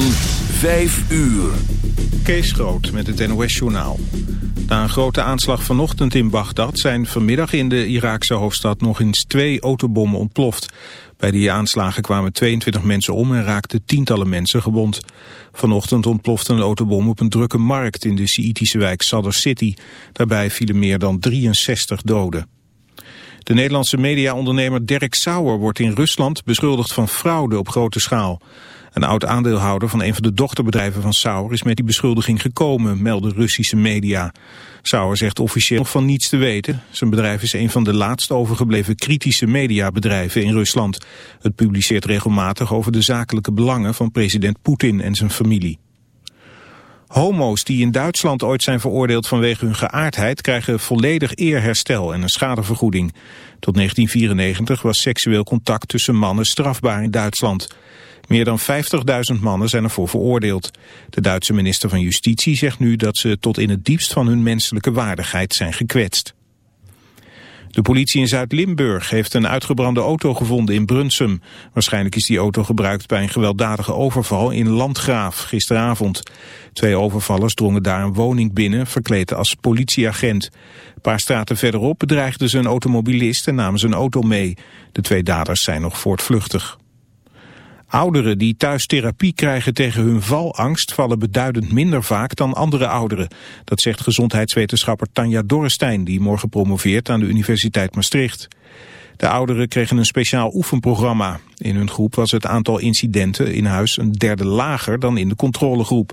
van 5 uur. Kees Groot met het NOS-journaal. Na een grote aanslag vanochtend in Bagdad zijn vanmiddag in de Iraakse hoofdstad nog eens twee autobommen ontploft. Bij die aanslagen kwamen 22 mensen om en raakten tientallen mensen gewond. Vanochtend ontplofte een autobom op een drukke markt in de Sjiitische wijk Sadr City. Daarbij vielen meer dan 63 doden. De Nederlandse mediaondernemer Dirk Sauer wordt in Rusland beschuldigd van fraude op grote schaal. Een oud aandeelhouder van een van de dochterbedrijven van Sauer is met die beschuldiging gekomen, melden Russische media. Sauer zegt officieel nog van niets te weten. Zijn bedrijf is een van de laatst overgebleven kritische mediabedrijven in Rusland. Het publiceert regelmatig over de zakelijke belangen van president Poetin en zijn familie. Homo's die in Duitsland ooit zijn veroordeeld vanwege hun geaardheid krijgen volledig eerherstel en een schadevergoeding. Tot 1994 was seksueel contact tussen mannen strafbaar in Duitsland. Meer dan 50.000 mannen zijn ervoor veroordeeld. De Duitse minister van Justitie zegt nu dat ze tot in het diepst van hun menselijke waardigheid zijn gekwetst. De politie in Zuid-Limburg heeft een uitgebrande auto gevonden in Brunsum. Waarschijnlijk is die auto gebruikt bij een gewelddadige overval in Landgraaf gisteravond. Twee overvallers drongen daar een woning binnen, verkleed als politieagent. Een paar straten verderop bedreigden ze een automobilist en namen zijn auto mee. De twee daders zijn nog voortvluchtig. Ouderen die thuis therapie krijgen tegen hun valangst vallen beduidend minder vaak dan andere ouderen. Dat zegt gezondheidswetenschapper Tanja Dorrestein die morgen promoveert aan de Universiteit Maastricht. De ouderen kregen een speciaal oefenprogramma. In hun groep was het aantal incidenten in huis een derde lager dan in de controlegroep.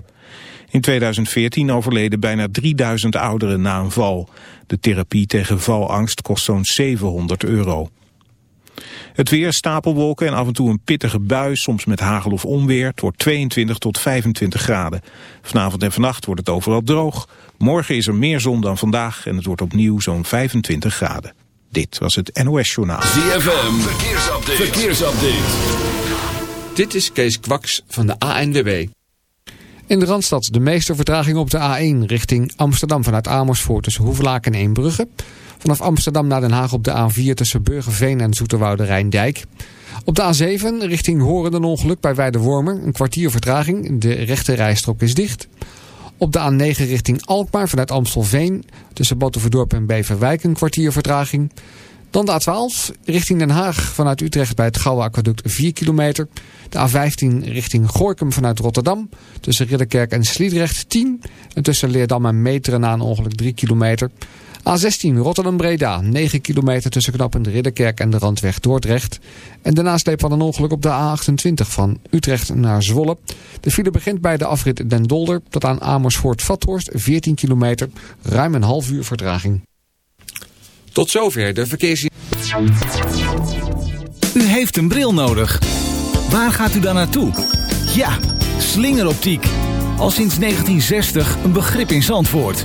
In 2014 overleden bijna 3000 ouderen na een val. De therapie tegen valangst kost zo'n 700 euro. Het weer, stapelwolken en af en toe een pittige bui, soms met hagel of onweer. Het wordt 22 tot 25 graden. Vanavond en vannacht wordt het overal droog. Morgen is er meer zon dan vandaag en het wordt opnieuw zo'n 25 graden. Dit was het NOS Journaal. ZFM, verkeersupdate. verkeersupdate. Dit is Kees Kwaks van de ANWB. In de Randstad de meeste vertraging op de A1 richting Amsterdam vanuit Amersfoort tussen Hoevelaak en Eembrugge. Vanaf Amsterdam naar Den Haag op de A4 tussen Burgerveen en Zoeterwoude Rijndijk. Op de A7 richting Horen een ongeluk bij Weidewormer. Een kwartier vertraging. De rechte rijstrook is dicht. Op de A9 richting Alkmaar vanuit Amstelveen. Tussen Botteverdorp en Beverwijk een kwartier vertraging. Dan de A12 richting Den Haag vanuit Utrecht bij het Gouwe Aquaduct 4 kilometer. De A15 richting Gorkum vanuit Rotterdam. Tussen Ridderkerk en Sliedrecht 10. En tussen Leerdam en Meteren na een ongeluk 3 kilometer. A16 Rotterdam-Breda, 9 kilometer tussen knappend Ridderkerk en de Randweg Dordrecht. En de nasleep van een ongeluk op de A28 van Utrecht naar Zwolle. De file begint bij de afrit Den Dolder tot aan Amersfoort-Vathorst, 14 kilometer, ruim een half uur vertraging. Tot zover de verkeers... U heeft een bril nodig. Waar gaat u dan naartoe? Ja, slingeroptiek. Al sinds 1960 een begrip in Zandvoort.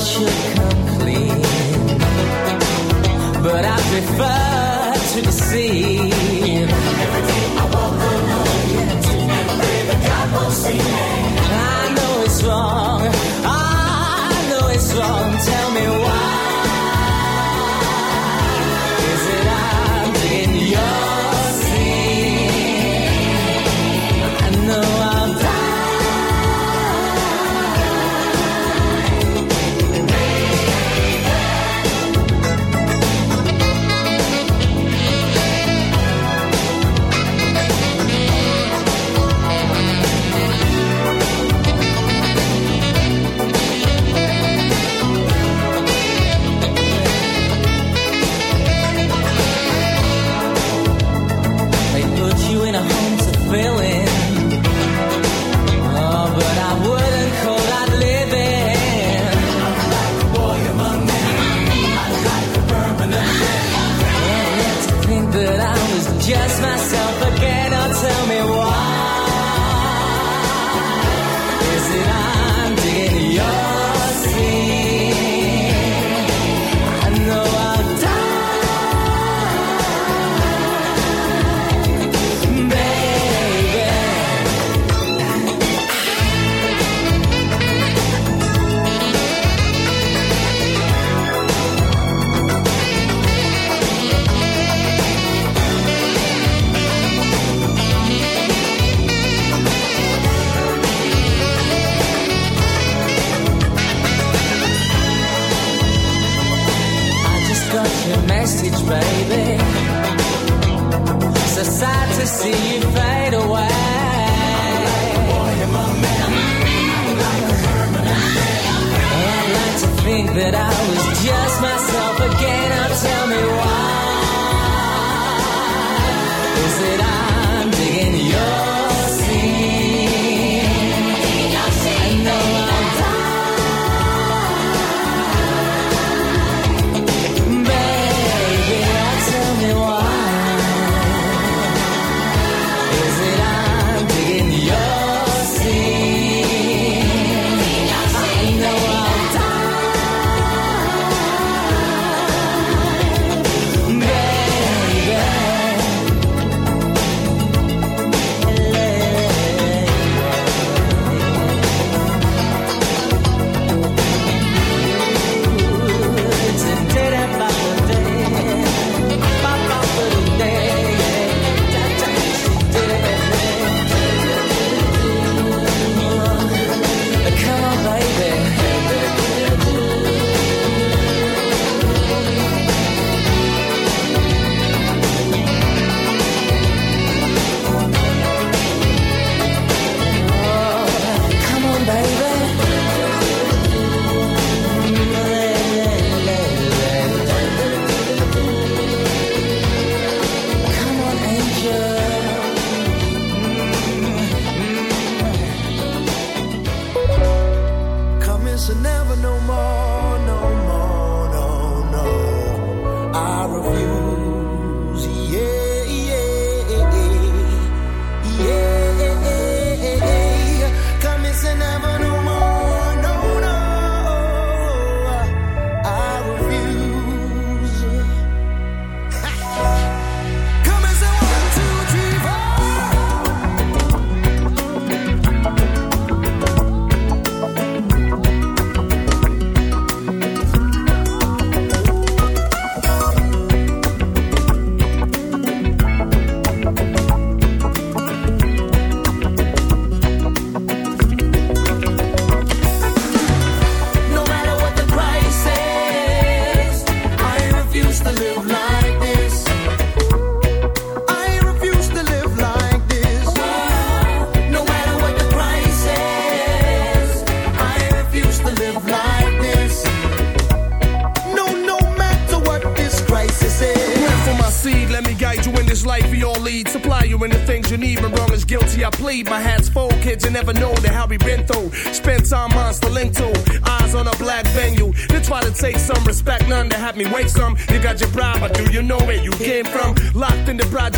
should come clean, but I prefer to deceive. see you fade away. I like to think that I was just.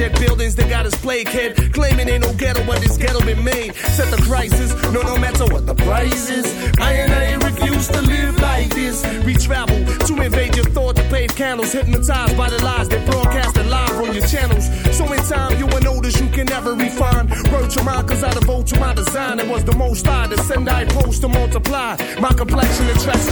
Project buildings, they got us plague kid. Claiming ain't no ghetto, but this ghetto been made. Set the crisis, no, no matter what the price is. I and I refuse to live like this. We travel to invade your thought to pave candles. Hypnotized by the lies they broadcasted live on your channels. So in time, you will notice you can never refine. Word to mine, cause I devote to my design. It was the most I to send, I post to multiply. My complexion attracts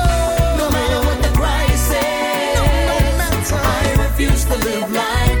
Refuse to live like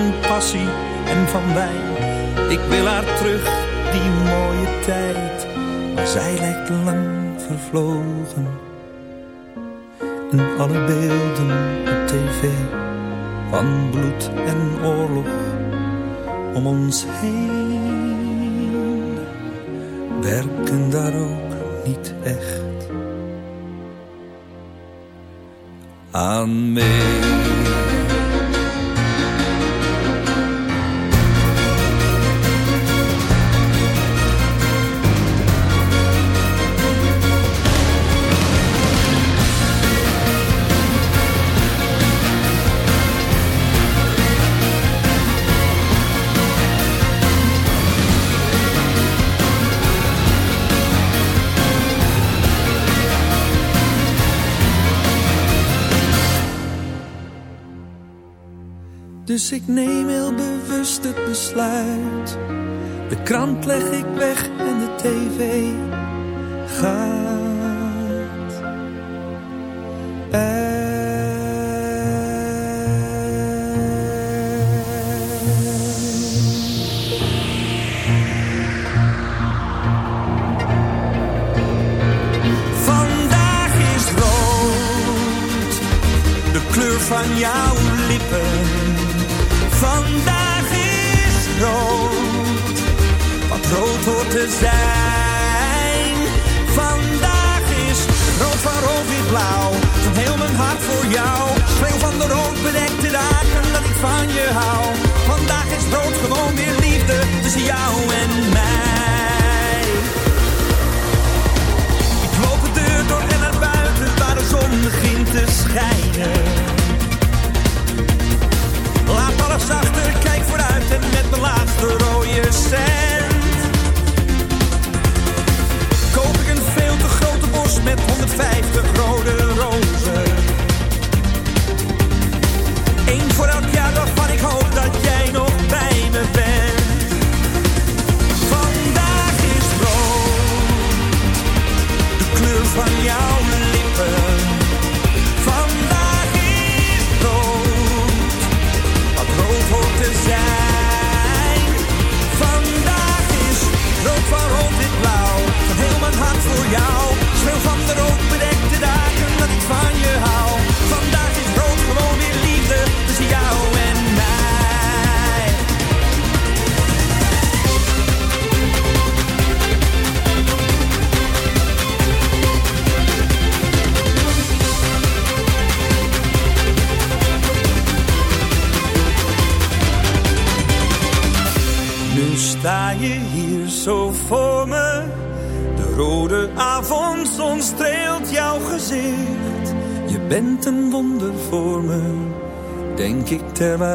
van passie en van wijn. Ik wil haar terug, die mooie tijd. Maar zij lijkt lang vervlogen. En alle beelden op tv van bloed en oorlog om ons heen werken daar ook niet echt aan mee. De krant leg ik weg en de tv gaat.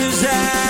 to die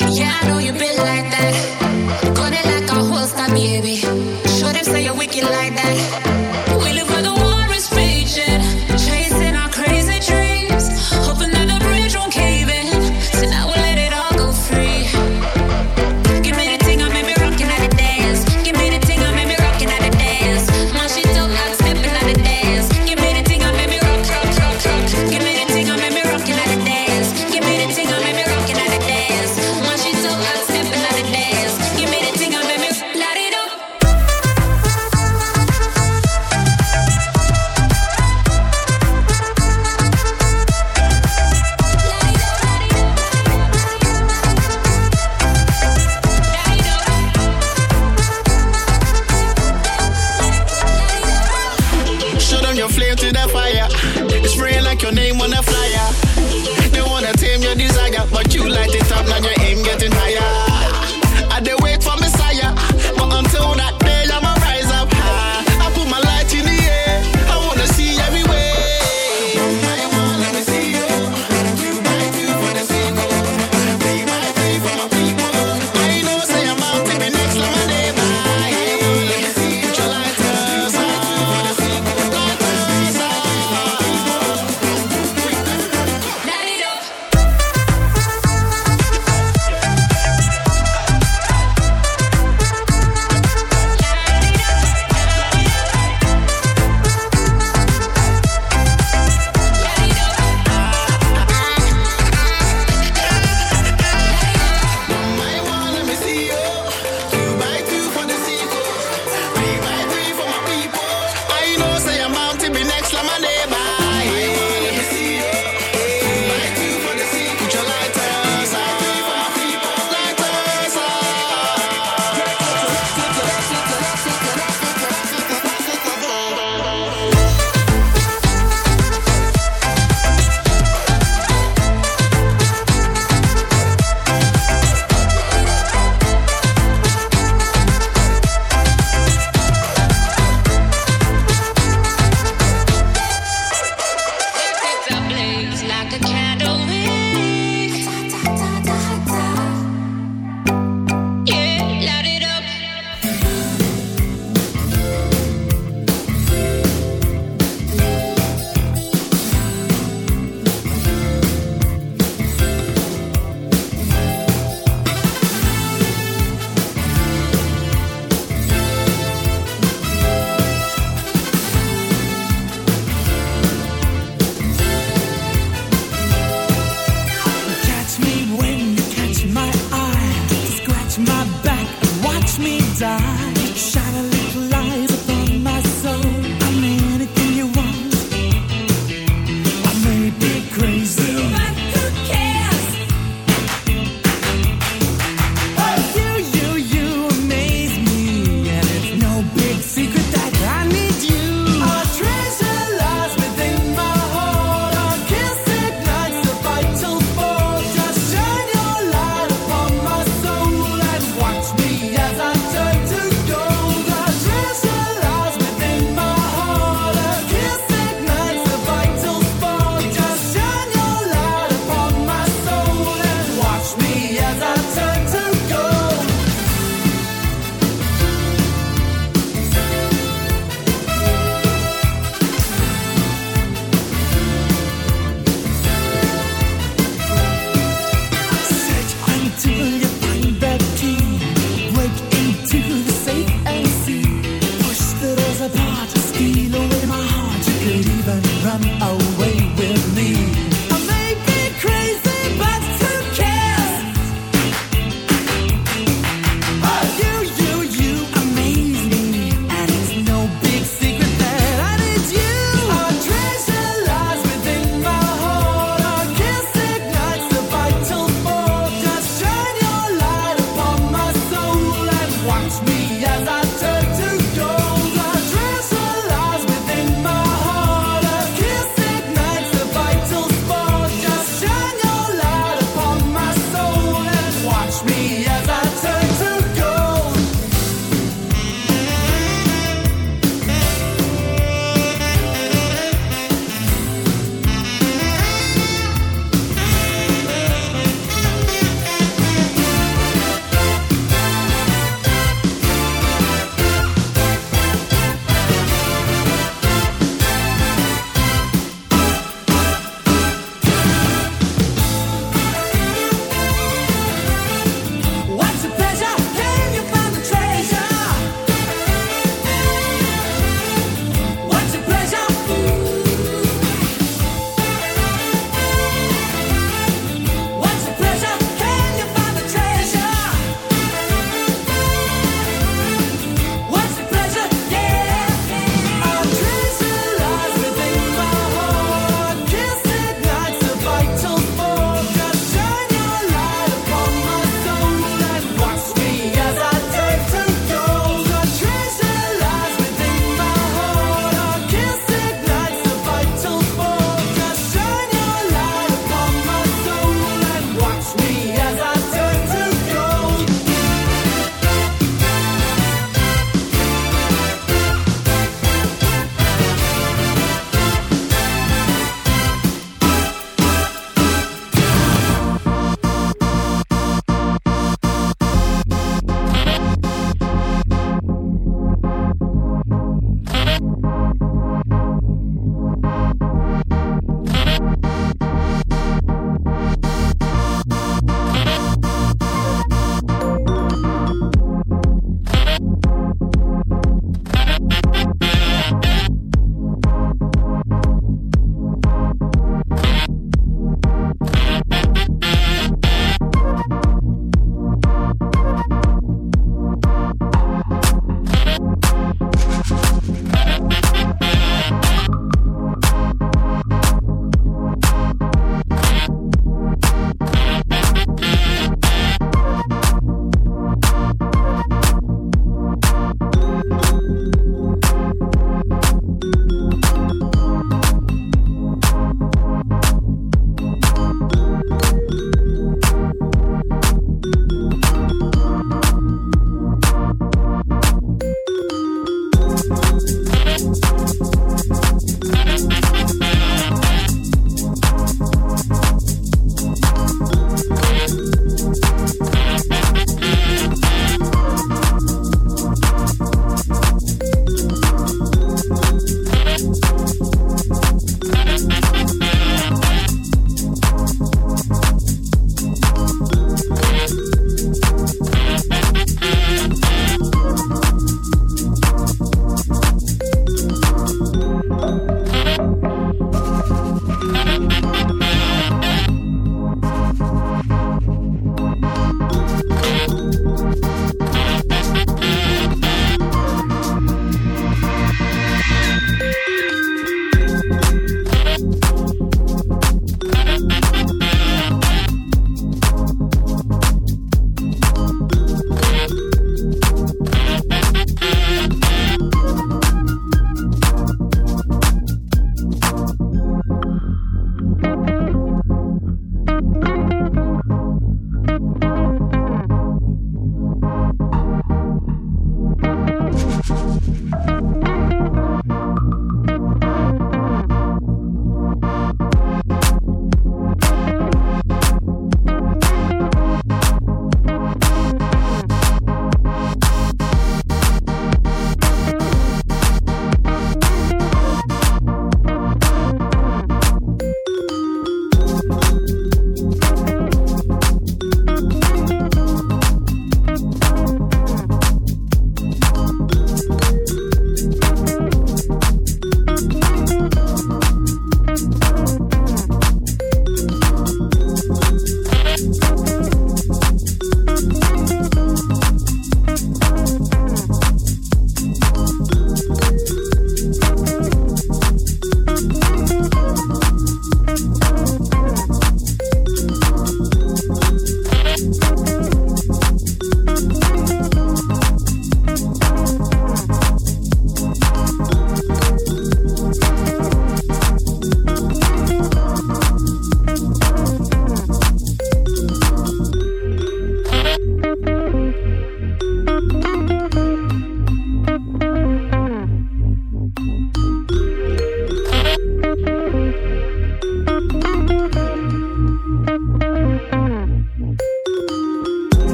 Yeah.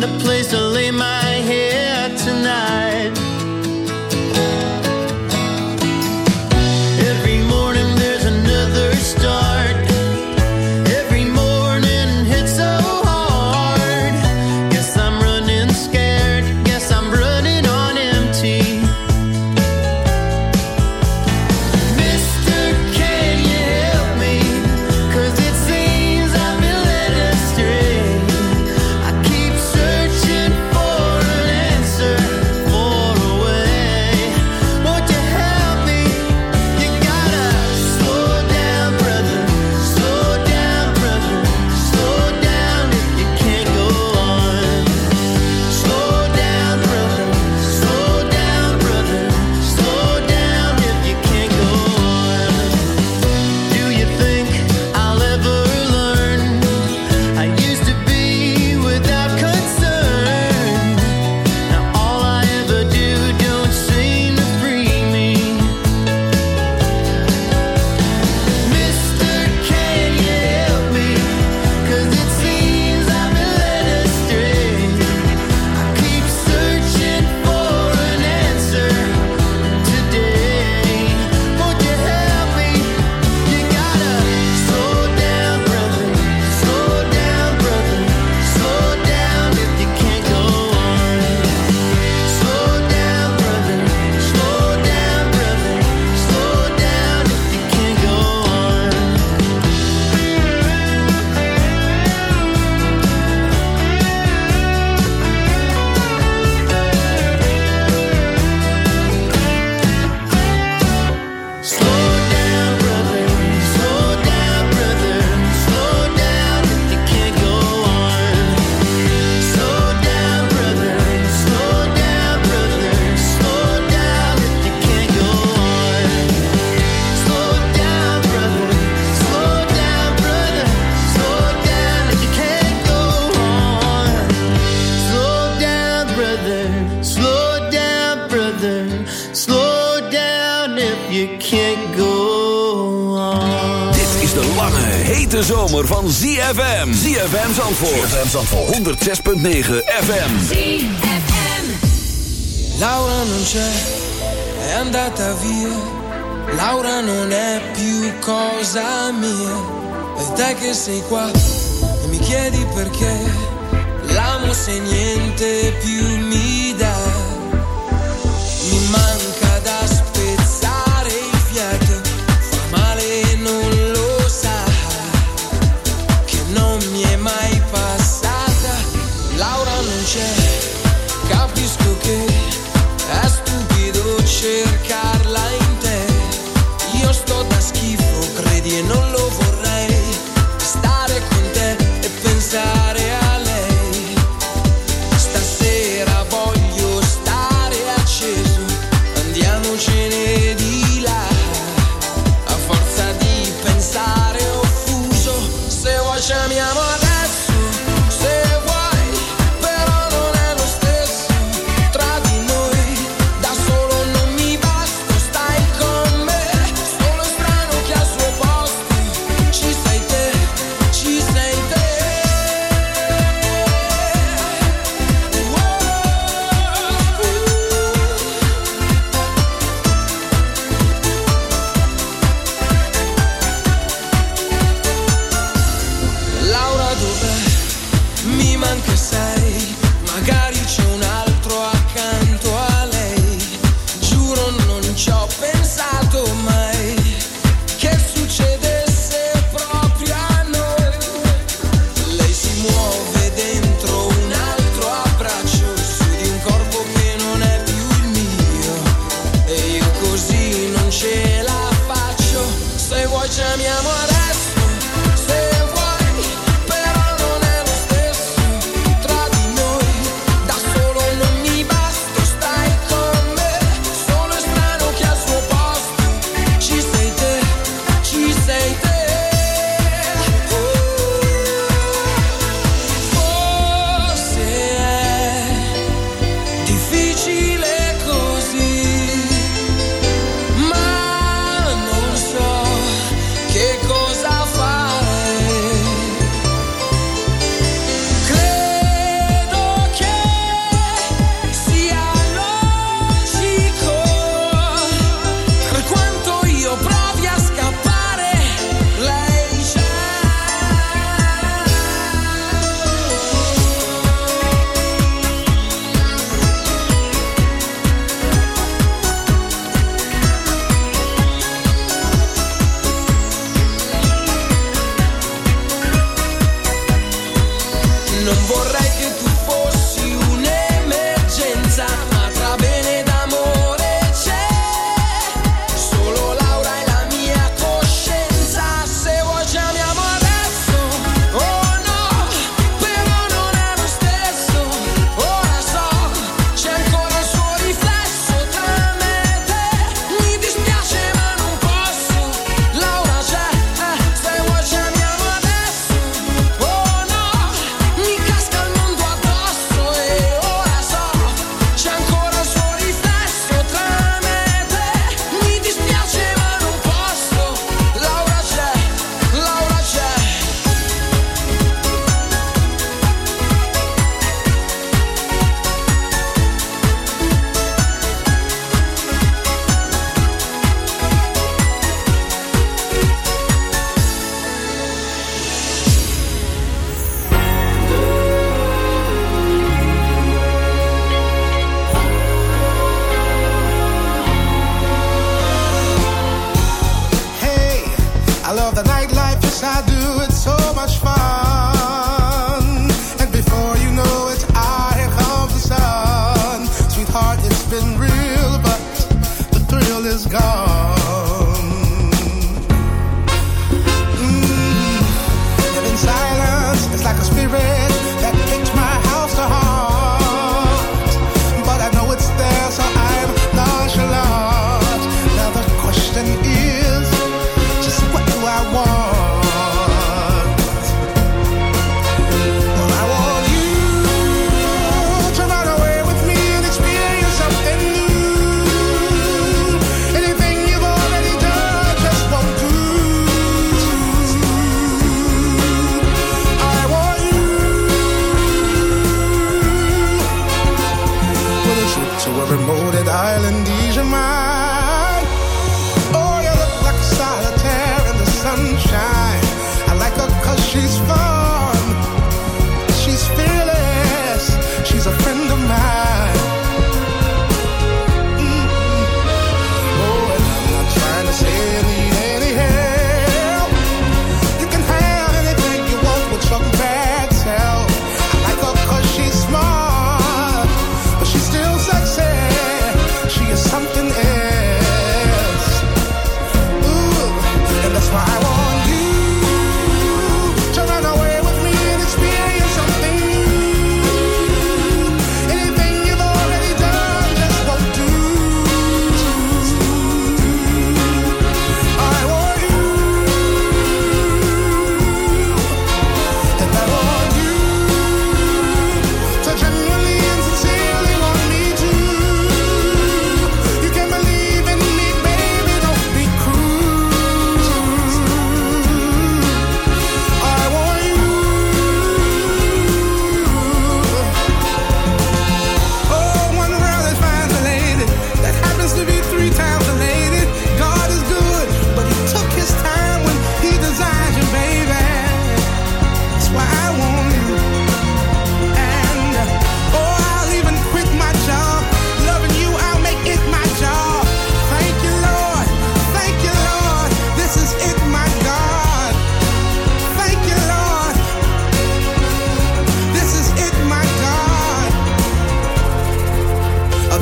find a place to ZFM. ZFM Zandvoort. ZFM Zandvoort. 106.9 FM. ZFM. Laura non c'è, è andata via. Laura non è più cosa mia. E te che sei qua e mi chiedi perché. L'amo se niente più mia.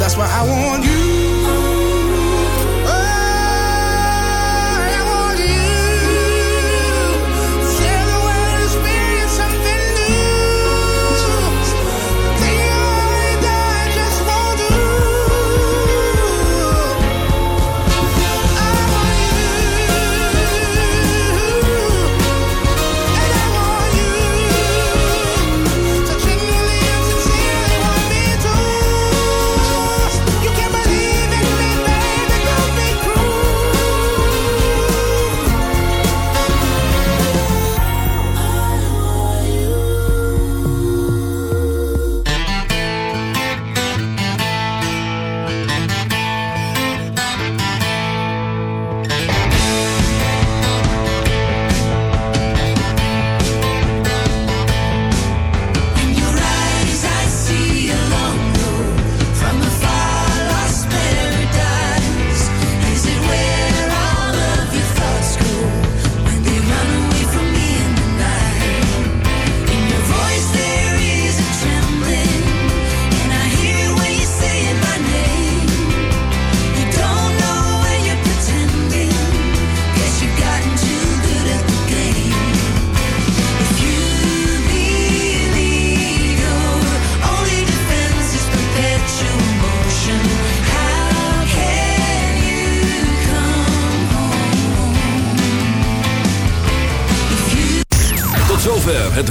That's why I want you.